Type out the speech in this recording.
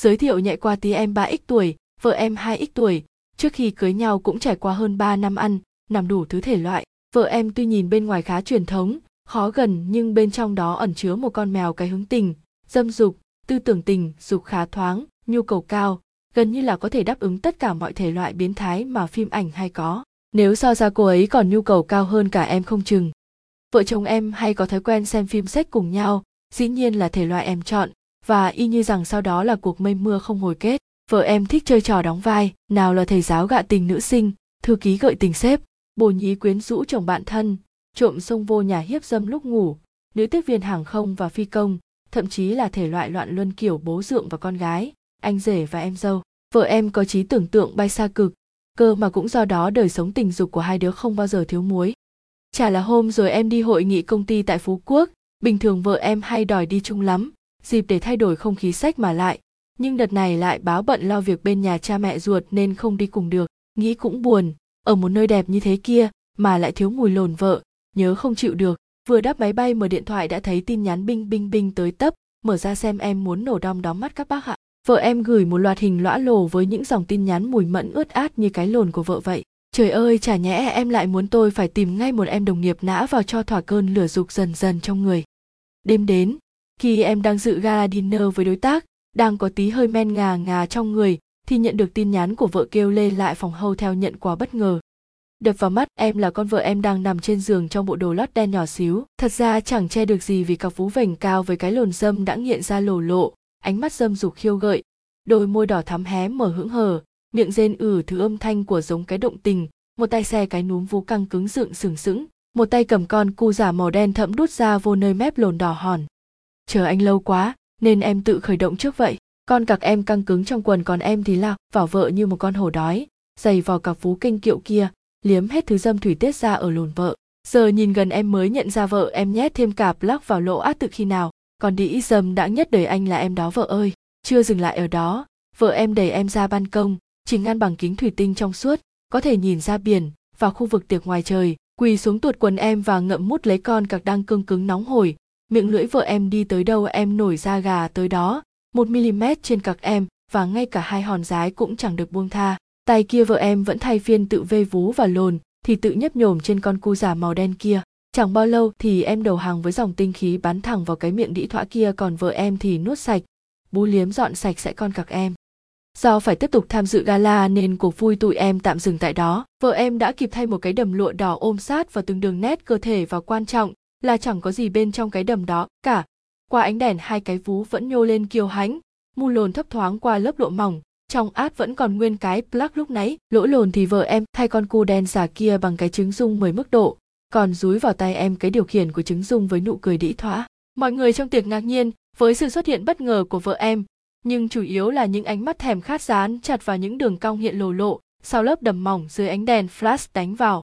Giới thiệu nhẹ qua tí em 3x tuổi, vợ em 2x tuổi, trước khi cưới nhau cũng trải qua hơn 3 năm ăn, nằm đủ thứ thể loại. Vợ em tuy nhìn bên ngoài khá truyền thống, khó gần nhưng bên trong đó ẩn chứa một con mèo cái hướng tình, dâm dục, tư tưởng tình, dục khá thoáng, nhu cầu cao, gần như là có thể đáp ứng tất cả mọi thể loại biến thái mà phim ảnh hay có. Nếu so ra cô ấy còn nhu cầu cao hơn cả em không chừng. Vợ chồng em hay có thói quen xem phim sách cùng nhau, dĩ nhiên là thể loại em chọn, và y như rằng sau đó là cuộc mây mưa không hồi kết. Vợ em thích chơi trò đóng vai, nào là thầy giáo gạ tình nữ sinh, thư ký gợi tình sếp, bồ nhí quyến rũ chồng bạn thân, trộm sông vô nhà hiếp dâm lúc ngủ, nữ tiếp viên hàng không và phi công, thậm chí là thể loại loạn luân kiểu bố dượng và con gái, anh rể và em dâu. Vợ em có trí tưởng tượng bay xa cực, cơ mà cũng do đó đời sống tình dục của hai đứa không bao giờ thiếu muối. Chả là hôm rồi em đi hội nghị công ty tại Phú Quốc, bình thường vợ em hay đòi đi chung lắm, dịp để thay đổi không khí sách mà lại, nhưng đợt này lại báo bận lo việc bên nhà cha mẹ ruột nên không đi cùng được, nghĩ cũng buồn, ở một nơi đẹp như thế kia mà lại thiếu mùi lồn vợ, nhớ không chịu được, vừa đáp máy bay mở điện thoại đã thấy tin nhắn binh binh binh tới tấp, mở ra xem em muốn nổ đom đóm mắt các bác ạ. Vợ em gửi một loạt hình lõa lồ với những dòng tin nhắn mùi mẫn ướt át như cái lồn của vợ vậy. Trời ơi, chả nhẽ em lại muốn tôi phải tìm ngay một em đồng nghiệp nã vào cho thỏa cơn lửa dục dần dần trong người. Đêm đến, khi em đang dự gala dinner với đối tác, đang có tí hơi men ngà ngà trong người, thì nhận được tin nhắn của vợ kêu lê lại phòng hâu theo nhận quà bất ngờ. Đập vào mắt em là con vợ em đang nằm trên giường trong bộ đồ lót đen nhỏ xíu. Thật ra chẳng che được gì vì cặp vú vành cao với cái lồn dâm đã nghiện ra lồ lộ, ánh mắt dâm dục khiêu gợi, đôi môi đỏ thắm hé mở hững hờ, miệng rên ử thứ âm thanh của giống cái động tình, một tay xe cái núm vú căng cứng dựng sừng sững, một tay cầm con cu giả màu đen thẫm đút ra vô nơi mép lồn đỏ hòn. Chờ anh lâu quá, nên em tự khởi động trước vậy. Con cặc em căng cứng trong quần còn em thì lao vào vợ như một con hổ đói, giày vào cặp vú kinh kiệu kia, liếm hết thứ dâm thủy tiết ra ở lồn vợ. Giờ nhìn gần em mới nhận ra vợ em nhét thêm cạp lắc vào lỗ át từ khi nào, còn đĩ dâm đã nhất đời anh là em đó vợ ơi. Chưa dừng lại ở đó, vợ em đẩy em ra ban công, chỉ ngăn bằng kính thủy tinh trong suốt, có thể nhìn ra biển và khu vực tiệc ngoài trời, quỳ xuống tuột quần em và ngậm mút lấy con cặc đang cương cứng nóng hổi, miệng lưỡi vợ em đi tới đâu em nổi da gà tới đó, một mm trên cặc em và ngay cả hai hòn rái cũng chẳng được buông tha. Tay kia vợ em vẫn thay phiên tự vê vú và lồn, thì tự nhấp nhổm trên con cu giả màu đen kia. Chẳng bao lâu thì em đầu hàng với dòng tinh khí bắn thẳng vào cái miệng đĩ thỏa kia còn vợ em thì nuốt sạch, bú liếm dọn sạch sẽ con cặc em. Do phải tiếp tục tham dự gala nên cuộc vui tụi em tạm dừng tại đó. Vợ em đã kịp thay một cái đầm lụa đỏ ôm sát vào từng đường nét cơ thể và quan trọng là chẳng có gì bên trong cái đầm đó cả. Qua ánh đèn hai cái vú vẫn nhô lên kiêu hãnh, mu lồn thấp thoáng qua lớp lụa mỏng, trong át vẫn còn nguyên cái plug lúc nãy. Lỗ lồn thì vợ em thay con cu đen giả kia bằng cái trứng dung mười mức độ, còn dúi vào tay em cái điều khiển của trứng dung với nụ cười đĩ thỏa. Mọi người trong tiệc ngạc nhiên với sự xuất hiện bất ngờ của vợ em, nhưng chủ yếu là những ánh mắt thèm khát dán chặt vào những đường cong hiện lồ lộ sau lớp đầm mỏng dưới ánh đèn flash đánh vào